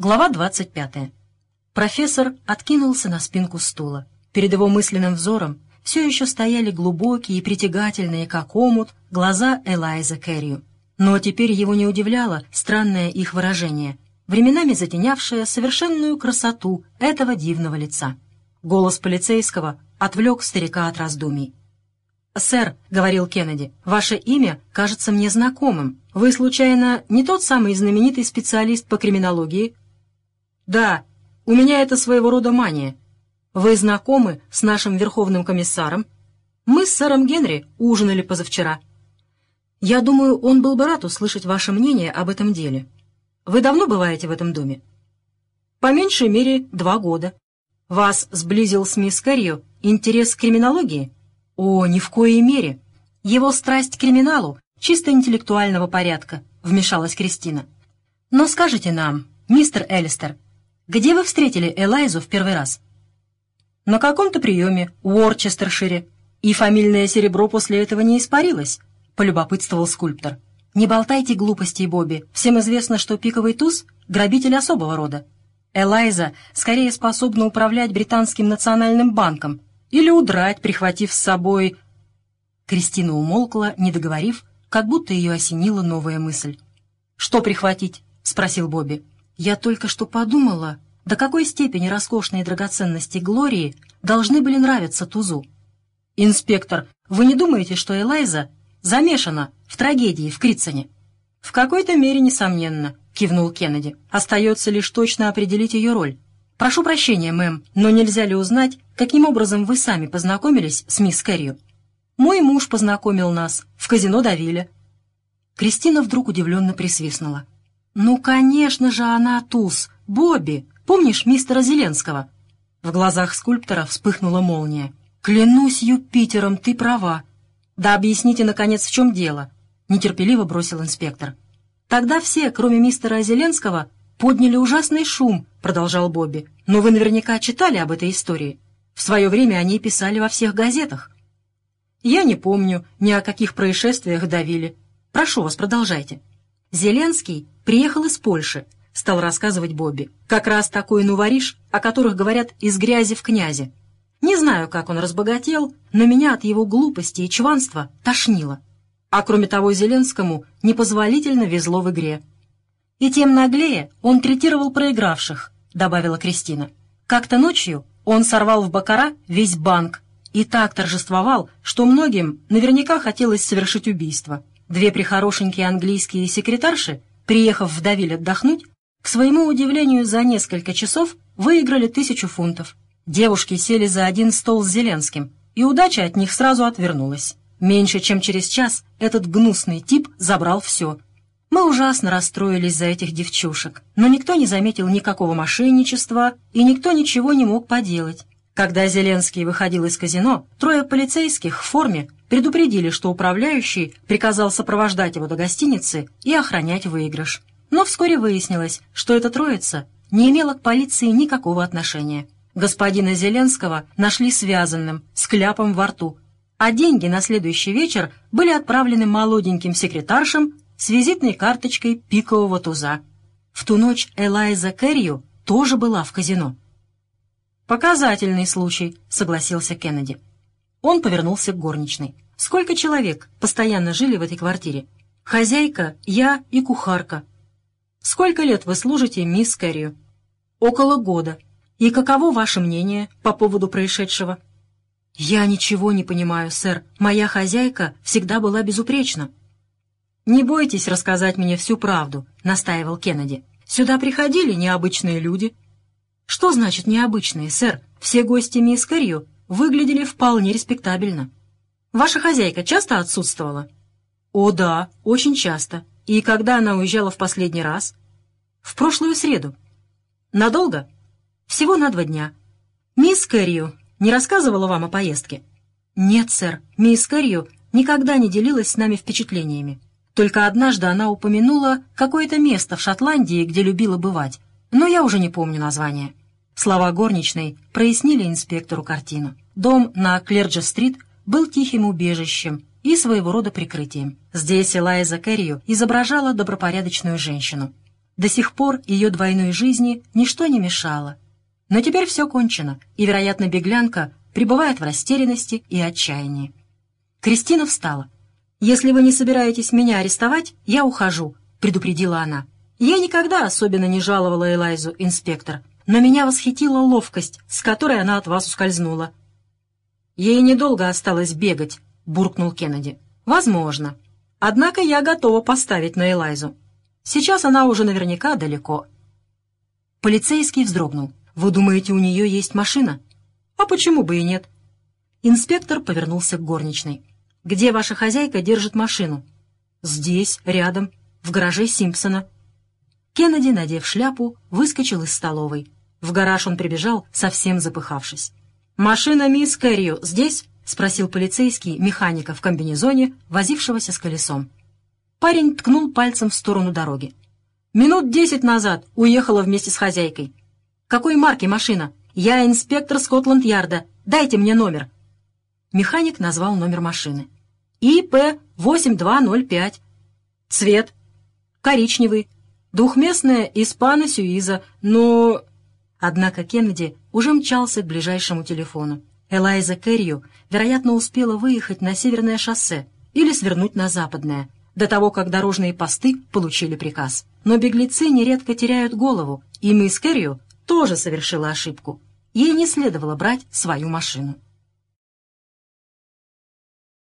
Глава 25. Профессор откинулся на спинку стула. Перед его мысленным взором все еще стояли глубокие и притягательные, как омут, глаза Элайза Кэррию. Но теперь его не удивляло странное их выражение, временами затенявшее совершенную красоту этого дивного лица. Голос полицейского отвлек старика от раздумий. «Сэр», — говорил Кеннеди, — «ваше имя кажется мне знакомым. Вы, случайно, не тот самый знаменитый специалист по криминологии, «Да, у меня это своего рода мания. Вы знакомы с нашим верховным комиссаром? Мы с сэром Генри ужинали позавчера. Я думаю, он был бы рад услышать ваше мнение об этом деле. Вы давно бываете в этом доме?» «По меньшей мере два года. Вас сблизил с мисс Кэррио интерес к криминологии?» «О, ни в коей мере. Его страсть к криминалу чисто интеллектуального порядка», — вмешалась Кристина. «Но скажите нам, мистер Элистер, где вы встретили Элайзу в первый раз?» «На каком-то приеме в Уорчестершире. И фамильное серебро после этого не испарилось», — полюбопытствовал скульптор. «Не болтайте глупостей, Бобби. Всем известно, что пиковый туз — грабитель особого рода. Элайза скорее способна управлять британским национальным банком или удрать, прихватив с собой...» Кристина умолкла, не договорив, как будто ее осенила новая мысль. «Что прихватить?» — спросил Бобби. Я только что подумала, до какой степени роскошные драгоценности Глории должны были нравиться Тузу. «Инспектор, вы не думаете, что Элайза замешана в трагедии в Критсоне?» «В какой-то мере, несомненно», — кивнул Кеннеди. «Остается лишь точно определить ее роль. Прошу прощения, мэм, но нельзя ли узнать, каким образом вы сами познакомились с мисс Кэррию?» «Мой муж познакомил нас в казино Давиля». Кристина вдруг удивленно присвистнула. «Ну, конечно же, она туз! Бобби! Помнишь мистера Зеленского?» В глазах скульптора вспыхнула молния. «Клянусь Юпитером, ты права!» «Да объясните, наконец, в чем дело!» — нетерпеливо бросил инспектор. «Тогда все, кроме мистера Зеленского, подняли ужасный шум», — продолжал Бобби. «Но вы наверняка читали об этой истории. В свое время они писали во всех газетах». «Я не помню, ни о каких происшествиях давили. Прошу вас, продолжайте». Зеленский приехал из Польши, стал рассказывать Бобби. Как раз такой нувориш, о которых говорят из грязи в князи. Не знаю, как он разбогател, но меня от его глупости и чванства тошнило. А кроме того, Зеленскому непозволительно везло в игре. И тем наглее он третировал проигравших, добавила Кристина. Как-то ночью он сорвал в Бакара весь банк и так торжествовал, что многим наверняка хотелось совершить убийство. Две прихорошенькие английские секретарши, приехав в Давиль отдохнуть, к своему удивлению за несколько часов выиграли тысячу фунтов. Девушки сели за один стол с Зеленским, и удача от них сразу отвернулась. Меньше чем через час этот гнусный тип забрал все. Мы ужасно расстроились за этих девчушек, но никто не заметил никакого мошенничества, и никто ничего не мог поделать. Когда Зеленский выходил из казино, трое полицейских в форме предупредили, что управляющий приказал сопровождать его до гостиницы и охранять выигрыш. Но вскоре выяснилось, что эта троица не имела к полиции никакого отношения. Господина Зеленского нашли связанным, с кляпом во рту, а деньги на следующий вечер были отправлены молоденьким секретаршам с визитной карточкой пикового туза. В ту ночь Элайза Кэррию тоже была в казино. «Показательный случай», — согласился Кеннеди. Он повернулся к горничной. «Сколько человек постоянно жили в этой квартире? Хозяйка, я и кухарка. Сколько лет вы служите мисс Кэррио?» «Около года. И каково ваше мнение по поводу происшедшего?» «Я ничего не понимаю, сэр. Моя хозяйка всегда была безупречна». «Не бойтесь рассказать мне всю правду», — настаивал Кеннеди. «Сюда приходили необычные люди». «Что значит необычные, сэр? Все гости мисс Кэррио выглядели вполне респектабельно. Ваша хозяйка часто отсутствовала? О, да, очень часто. И когда она уезжала в последний раз? В прошлую среду. Надолго? Всего на два дня. Мисс Кэррио не рассказывала вам о поездке? Нет, сэр, мисс Кэррио никогда не делилась с нами впечатлениями. Только однажды она упомянула какое-то место в Шотландии, где любила бывать, но я уже не помню название. Слова горничной прояснили инспектору картину. Дом на Клерджа-стрит был тихим убежищем и своего рода прикрытием. Здесь Элайза Кэррио изображала добропорядочную женщину. До сих пор ее двойной жизни ничто не мешало. Но теперь все кончено, и, вероятно, беглянка пребывает в растерянности и отчаянии. Кристина встала. «Если вы не собираетесь меня арестовать, я ухожу», — предупредила она. «Я никогда особенно не жаловала Элайзу, инспектор, но меня восхитила ловкость, с которой она от вас ускользнула». «Ей недолго осталось бегать», — буркнул Кеннеди. «Возможно. Однако я готова поставить на Элайзу. Сейчас она уже наверняка далеко». Полицейский вздрогнул. «Вы думаете, у нее есть машина?» «А почему бы и нет?» Инспектор повернулся к горничной. «Где ваша хозяйка держит машину?» «Здесь, рядом, в гараже Симпсона». Кеннеди, надев шляпу, выскочил из столовой. В гараж он прибежал, совсем запыхавшись. «Машина мисс Кэррио здесь?» — спросил полицейский механика в комбинезоне, возившегося с колесом. Парень ткнул пальцем в сторону дороги. «Минут десять назад уехала вместе с хозяйкой. Какой марки машина? Я инспектор Скотланд-Ярда. Дайте мне номер». Механик назвал номер машины. ИП-8205. Цвет. Коричневый. Двухместная испано Сюиза, но... Однако Кеннеди уже мчался к ближайшему телефону. Элайза Кэррию, вероятно, успела выехать на северное шоссе или свернуть на западное, до того, как дорожные посты получили приказ. Но беглецы нередко теряют голову, и мисс Кэррию тоже совершила ошибку. Ей не следовало брать свою машину.